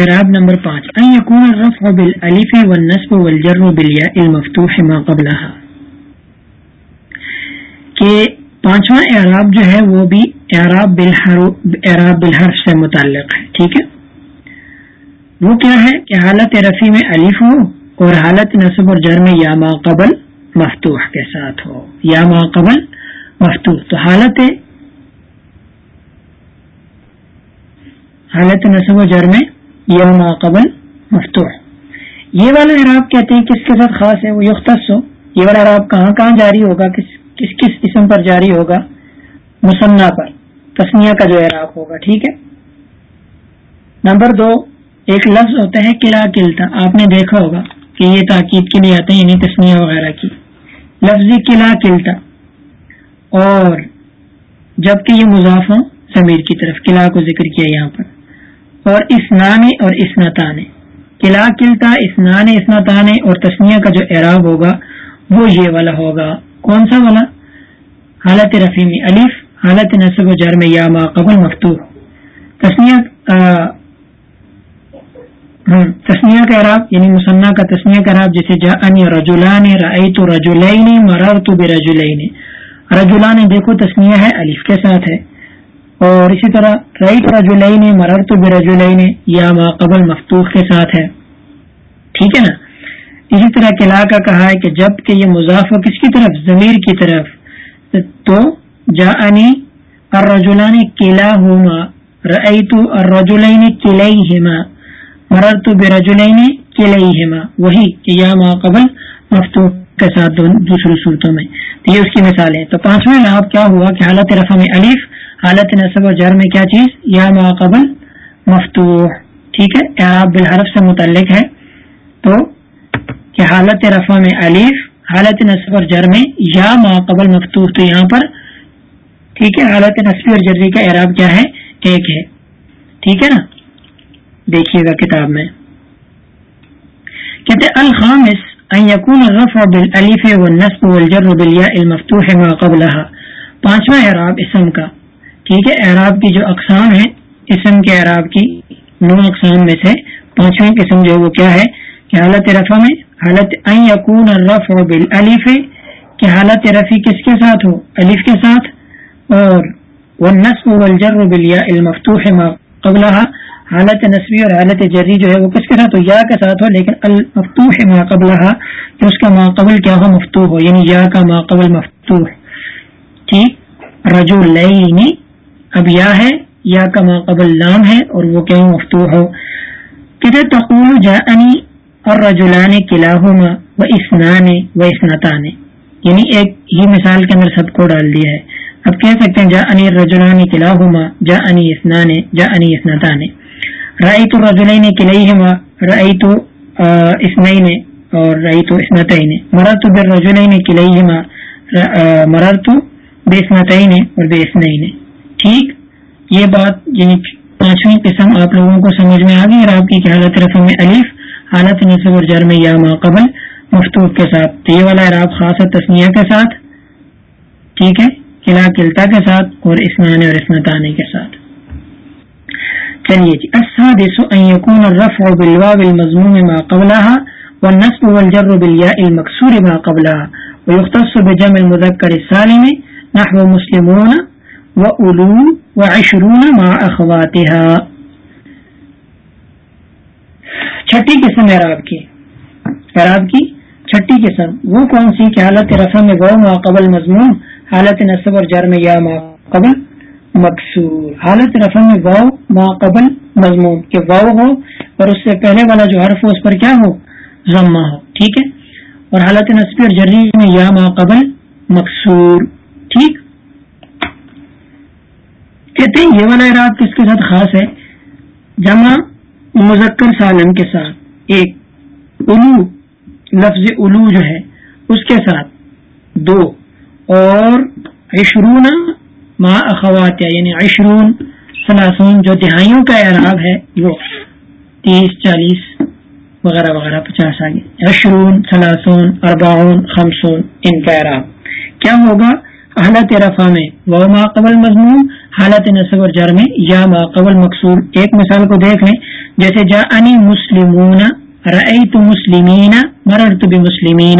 اعراب نمبر پانچ۔ ان یکون الرفع بالالف والنصب والجر بالیاء المفتوح ما قبلها کہ پانچواں اعراب جو ہے وہ بھی اعراب بالحرف اعراب بالحرف سے متعلق ہے، ٹھیک ہے؟ وہ کیا ہے کہ حالت رفیع میں الف ہو اور حالت نصب اور جر میں یا ما قبل مفتوح کے ساتھ ہو۔ یا ما قبل مفتوح۔ تو حالت حالت نصب و جر میں یا ما قبل مفتوح۔ یہ والا عراب کہتے ہیں کس کے ساتھ خاص ہے؟ وہ یختص ہو یہ والا عراب کہاں کہاں جاری ہوگا؟ کس کس کس قسم پر جاری ہوگا؟ مصنح پر۔ تسمیہ کا جو عراب ہوگا، ٹھیک ہے؟ نمبر دو، ایک لفظ ہوتا ہے قلعہ قلتا آپ نے دیکھا ہوگا کہ یہ تاکید کے لیے آتے ہیں یعنی تسمیہ وغیرہ کی۔ لفظی قلعہ قلتا اور جبکہ یہ مضاف ہوں، ضمیر کی طرف قلعہ کو ذکر کیا یہاں پر۔ اور اسنان اور اسنتان قلعہ قلتا اسنان اسنتان اور تسمیہ کا جو اعراب ہوگا، وہ یہ والا ہوگا۔ کون سا والا؟ حالت رفیمی الف، حالت نصب و جرم یا ما قبل مفتو تسمیہ تسمیہ کا اعراب یعنی مصنح کا تسمیہ کا اعراب جیسے جا ان رجولان رئی تو رجولین مرر تو بے رجولین رجولان دیکھو تسمیہ ہے، الف کے ساتھ ہے۔ اور اسی طرح رائٹ رجولین مرر تو برجولین یا ما قبل مفتوح کے ساتھ ہے۔ ٹھیک ہے نا؟ اسی طرح قلعہ کا کہا ہے کہ جبکہ یہ مضاف کس کی طرف؟ ضمیر کی طرف۔ تو جا انی ارجولان قلعہ ہوما رئی تو ارجولین قلعی ہما مرر تو برجولین قلعی وہی کہ یا ما قبل مفتوح کے ساتھ دوسری صورتوں میں۔ تو یہ اس کی مثال ہے۔ تو پانچویں آپ کیا ہوا کہ حالت رفع میں الف حالت نصب و جر میں کیا چیز؟ یا ماقبل مفتوح۔ ٹھیک ہے؟ اعراب بالحرف سے متعلق ہے۔ تو کہ حالت رفع میں الف، حالت نصب اور جر میں یا ماقبل مفتوح۔ تو یہاں پر ٹھیک ہے؟ حالت نصب اور جری کا اعراب کیا ہے؟ ایک ہے۔ ٹھیک ہے نا؟ دیکھیے گا کتاب میں۔ کہتے الخامس، ان يكون الرفع بالالف والنصب والجر بالياء المفتوح ما قبلها پانچواں اعراب اسم کا۔ ٹھیک ہے اعراب کی جو اقسام ہے اسم کے اعراب کی نو اقسام میں سے پانچویں قسم جو ہے وہ کیا ہے؟ کہ حالت رفع میں، حالت این یقون الرفع بالالف، کہ حالت رفی کس کے ساتھ ہو؟ الف کے ساتھ، اور والنصب والجر بالیاء المفتوح ما قبلها حالت نصبی اور حالت جری جو ہے وہ کس کے ساتھ ہو؟ یا کے ساتھ ہو، لیکن المفتوح ما قبلها کہ اس کا ما قبل کیا ہو؟ مفتوح ہو یعنی یا کا ما قبل مفتوح۔ ٹھیک؟ رجولین اب یا ہے، یا کا ماقبل نام ہے اور وہ کہیں مفتو ہو؟ کدھر تقول جا انی اور رجولان قلعہ و اسنان و اسنتان یعنی ایک ہی مثال کے اندر سب کو ڈال دیا ہے۔ اب کہہ سکتے ہیں جا انی رجولان قلعہ جا انی اسنان جا انی اسنتان رائی تو رجولین قلعہ رائی تو اسنعین اور رائی تو اسنتین مرر تو بے رجولین قلعہ مرر تو بے اسنتین اور بے اسنعین ٹھیک؟ یہ بات یعنی پانچویں قسم آپ لوگوں کو سمجھ میں آ گئی اور آپ کی حالت رفع میں الف، حالت نصب اور جر میں یا ماقبل مفتوب کے ساتھ، تو یہ والا عراب خاص تسمیہ کے ساتھ، ٹھیک ہے؟ قلعہ قلتا کے ساتھ اور اسمان اور اسمتانے کے ساتھ۔ چلیے جی السادس ان يكون الرفع بالواو المضموم ما قبلها والنصب والجر بالياء المكسور ما قبلها ويختص بجمع المذكر السالم نحو مسلمون و علوم و عشرون ما اخواتها چھٹی قسم اعراب کی۔ اعراب کی چھٹی قسم۔ وہ کون سی کہ حالت رفع میں غو ما قبل مضمون حالت نصب اور جر میں یا ما قبل مقصور حالت رفع میں غو ما قبل مضمون کہ غو ہو اور اس سے پہلے والا جو حرف ہو، اس پر کیا ہو؟ ضمہ ہو۔ ٹھیک ہے؟ اور حالت نصب اور جری میں یا ما قبل مقصور ٹھیک؟ کہتے ہیں یہ والا اراد کس کے ساتھ خاص ہے؟ جمع مذکر سالم کے ساتھ، ایک الو لفظ الو جو ہے، اس کے ساتھ، دو، اور عشرون ما اخوات یعنی عشرون سلاسون جو دہائیوں کا اعراب ہے وہ تیس، چالیس وغیرہ وغیرہ، پچاس آگے، عشرون سلاسون ارباون خمسون، ان کا اعراب۔ کیا ہوگا؟ حالت رفع میں. وہ ما قبل مضمون حالت نصب اور جر میں. یا ما قبل مقصور ایک مثال کو دیکھ لیں جیسے جا انی مسلمون رعیت مسلمین، مررت بمسلمین.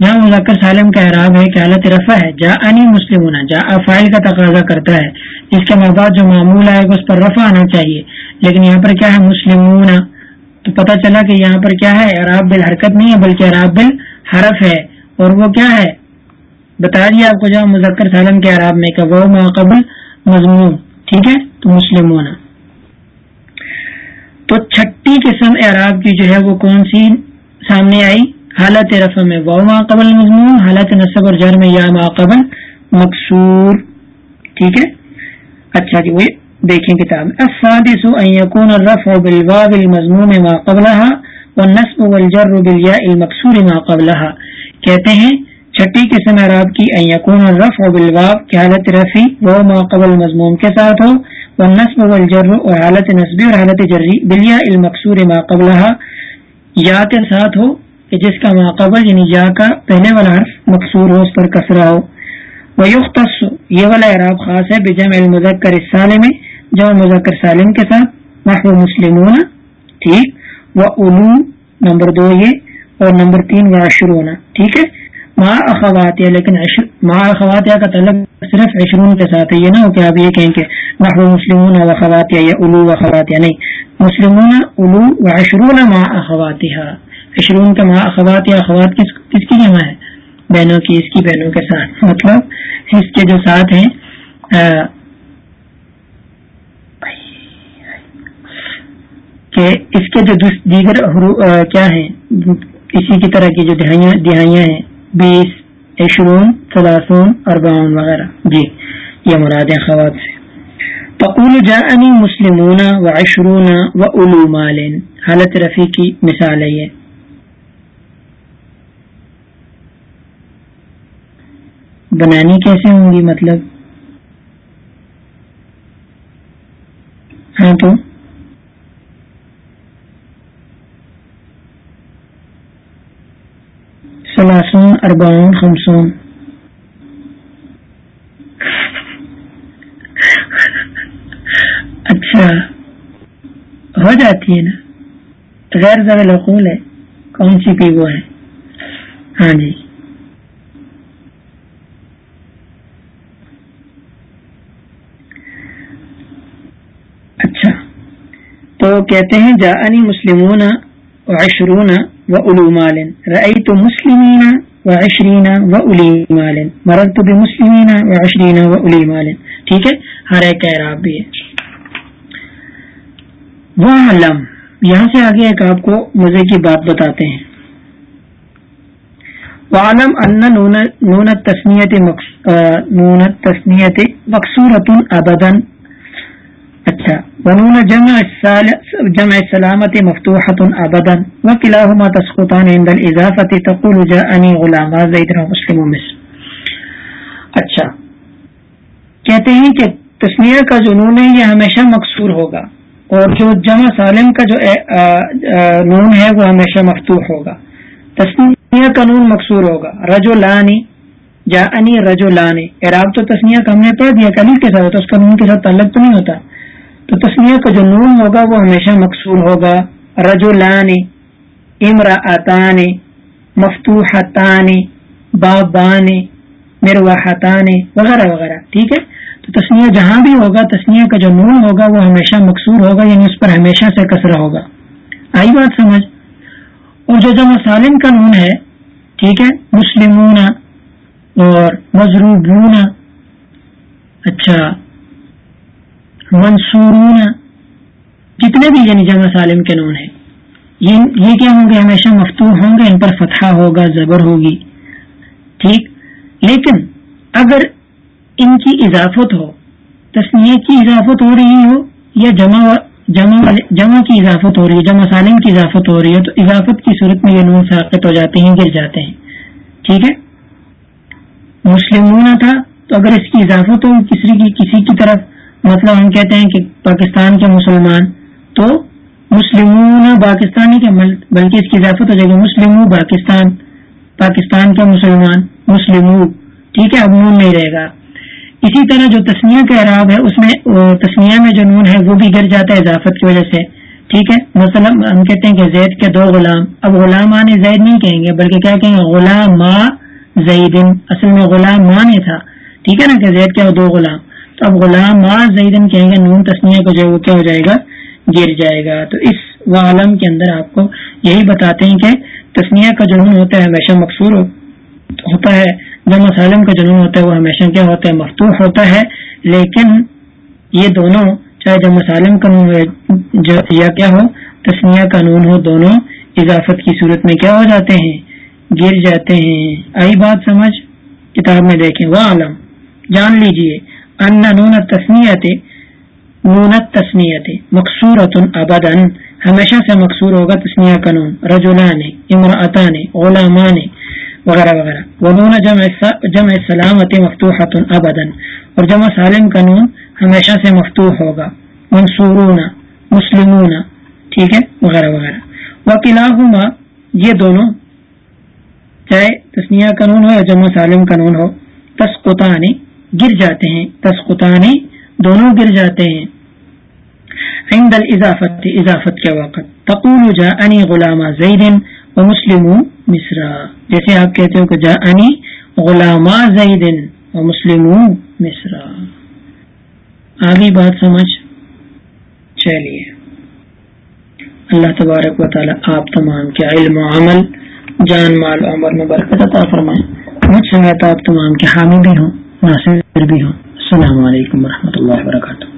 جہاں مذکر سالم کا اعراب ہے کہ حالت رفع ہے. جا انی مسلمون جا افائل کا تقاضا کرتا ہے. اس کے بعد جو معمول آئے گا اس پر رفع آنا چاہیے. لیکن یہاں پر کیا ہے؟ مسلمون. تو پتہ چلا کہ یہاں پر کیا ہے؟ اعراب بالحرکت نہیں ہے، بلکہ اعراب بالحرف ہے. اور وہ کیا ہے؟ بتا دیا آپ کو جہاں مذکر سالم کے عراب میں کہ وہ ماقبل مضمون ٹھیک ہے؟ تو مسلم ہونا تو چھٹی قسم اعراب کی جو ہے وہ کون سی سامنے آئی؟ حالت رفع میں وہ ماقبل مضمون حالت نصب اور جر میں یا ماقبل مقصور۔ ٹھیک ہے؟ اچھا جی وہ دیکھیں کتاب۔ السادس، ان يكون الرفع بالواو المضموم ما قبلها والنصب والجر بالياء المكسور ما قبلها کہتے ہیں چھٹی قسم عراب کی ایقون رف و بلواب کی حالت رفی وہ ماقبل مضمون کے ساتھ ہو وہ نصب والجر اور حالت نصبی اور حالت جری بلیا المقصور ماقبل یا کے ساتھ ہو، کہ جس کا ماقبل یعنی یا کا پہلے والا حرف مقصور ہو، اس پر کسرا ہو۔ وہ یختص یہ والا عراب خاص ہے بجم المذکر سالم جب مذکر سالم کے ساتھ محو مسلمون، ٹھیک وہ علو نمبر دو یہ، اور نمبر تین وہ شروع ٹھیک ہے؟ ماں اخواتیہ لیکن ماں اخواتیہ کا تعلق صرف عشرون کے ساتھ ہے، یہ نہ ہو کہ آپ یہ کہیں کہ نحو مسلمون و خواتیہ یا الو و خواتیہ نہیں. مسلمون الو و عشرون ماں اخواتیہ عشرون کا ماں اخواتیہ اخوات کس کس کی جمع ہے؟ بہنوں کی، اس کی بہنوں کے ساتھ. مطلب اس کے جو ساتھ ہیں کہ اس کے جو دیگر کیا ہیں؟ اسی کی طرح کی جو دہائیاں ہیں بیس، عشرون سلاسون اربعون وغیرہ۔ جی یہ مراد ہے خوات سے تقول جاءنی مسلمون و عشرون و علو مال۔ حالت رفیع کی مثال ہے یہ۔ بنانی کیسے ہوں گی مطلب؟ ہاں تو؟ سلاسون اربعون خمسون اچھا ہو جاتی ہے نا۔ غیر زبل القول ہے، کون سی پی وہ ہے؟ ہاں جی۔ اچھا۔ تو کہتے ہیں جا انی مسلمون عشرون و علو مال. رأيت مسلمين و عشرین و الی مال. مررت بمسلمین و عشرین و الی مال. ٹھیک ہے؟ ہر ایک اعراب بھی ہے. وہ علم یہاں سے آگے ایک آپ کو مزے کی بات بتاتے ہیں. وعلم ان نون تسنیت نون تسنیت مقصورت ابدا اچھا. ونون جمع جمع سلامت مفتوحة ابدا وكلاهما تسقطان عند الاضافه تقول جاءني غلام زيد مسلم مصر اچھا کہتے ہیں کہ تسنیہ کا جو نون ہے، یہ ہمیشہ مقصور ہوگا، اور جو جمع سالم کا جو نون ہے، وہ ہمیشہ مفتوح ہوگا۔ تسنیہ کا نون مقصور ہوگا رجو لانی جا اعراب تو تسنیہ کا ہم نے پڑھ دیا کلی کے ساتھ، اس کا نون کے ساتھ تعلق تو نہیں ہوتا۔ تو تسمیہ کا جو نون ہوگا وہ ہمیشہ مقصور ہوگا رجو لان امراطان مفتوحتان، بابان مرواحتان وغیرہ وغیرہ، ٹھیک ہے؟ تو تسمیہ جہاں بھی ہوگا، تسمیہ کا جو نون ہوگا وہ ہمیشہ مقصور ہوگا یعنی اس پر ہمیشہ سے کثرا ہوگا۔ آئی بات سمجھ؟ اور جو جمع سالم کا نون ہے، ٹھیک ہے؟ مسلمون اور مضروبون۔ اچھا۔ منصورون۔ جتنے بھی یعنی جمع سالم کے نون ہیں۔ یہ کیا ہوں گے؟ ہمیشہ مفتوح ہوں گے، ان پر فتحہ ہوگا، زبر ہوگی۔ ٹھیک؟ لیکن اگر ان کی اضافت ہو تصنیح کی اضافت ہو رہی ہو، یا جمع جمع جمع کی اضافت ہو رہی ہے جمع سالم کی اضافت ہو رہی ہے تو اضافت کی صورت میں یہ نون ساقت ہو جاتے ہیں، گر جاتے ہیں۔ ٹھیک ہے؟ مسلمون تھا، تو اگر اس کی اضافت ہو، کسی کی کسی کی طرف مطلب ہم کہتے ہیں کہ پاکستان کے مسلمان تو مسلمون پاکستانی کے، بلکہ اس کی اضافت ہو جائے گی مسلم پاکستان پاکستان کے مسلمان مسلم ٹھیک ہے، اب نون نہیں رہے گا۔ اسی طرح جو تسمیہ کا اعراب ہے، اس میں تسمیہ میں جو نون ہے، وہ بھی گر جاتا ہے اضافت کی وجہ سے۔ ٹھیک ہے، مثلا ہم کہتے ہیں کہ زید کے دو غلام، اب غلام آنے زید نہیں کہیں گے، بلکہ کیا کہیں گے؟ غلام زیدن۔ اصل میں غلام ماں نے تھا۔ ٹھیک ہے نا کہ زید کے دو غلام۔ اب غلام ما زیدن کہیں گے نون تسمیہ کو جو کیا ہو جائے گا؟ گر جائے گا۔ تو اس عالم کے اندر آپ کو یہی بتاتے ہیں کہ تسمیہ کا جو نون ہوتا ہے ہمیشہ مقصور ہوتا ہے۔ جو مسالم کا جنون ہوتا ہے وہ ہمیشہ کیا ہوتا ہے؟ مفتوح ہوتا ہے۔ لیکن یہ دونوں، چاہے جو مسالم قانون ہو یا کیا ہو تسمیہ قانون ہو، دونوں اضافت کی صورت میں کیا ہو جاتے ہیں؟ گر جاتے ہیں۔ آئی بات سمجھ؟ کتاب میں دیکھیں۔ وہ عالم۔ جان لیجیے۔ ان نون تسمیت نونت تسمیت مقصورت ابدن ہمیشہ سے مقصور ہوگا تسمیہ قانون رجولان امراطان غلامان، وغیرہ وغیرہ. ونون جمع جمع سلامت مفتوح ابدن اور جمع سالم کا نون ہمیشہ سے مفتوح ہوگا. منصورون، مسلمون، ٹھیک ہے، وغیرہ وغیرہ. وکلاہما، یہ دونوں چاہے تسنیہ قانون ہو یا جمع سالم قانون ہو. تسقطانی گر جاتے ہیں تسقطانی دونوں گر جاتے ہیں۔ عند الاضافت اضافت کے وقت تقول جاءنی غلام زید و مسلم مصرا جیسے آپ کہتے ہو کہ جا انی غلام زیدن و مسلم مصرا آگے بات سمجھ۔ چلیے۔ اللہ تبارک و تعالی آپ تمام کے علم و عمل، جان، مال عمر میں برکت عطا فرمائیں مجھ سمیت آپ تمام کے حامی بھی ہوں۔ ناصر بھی ہوں۔ السلام علیکم ورحمۃ اللہ وبرکاتہ۔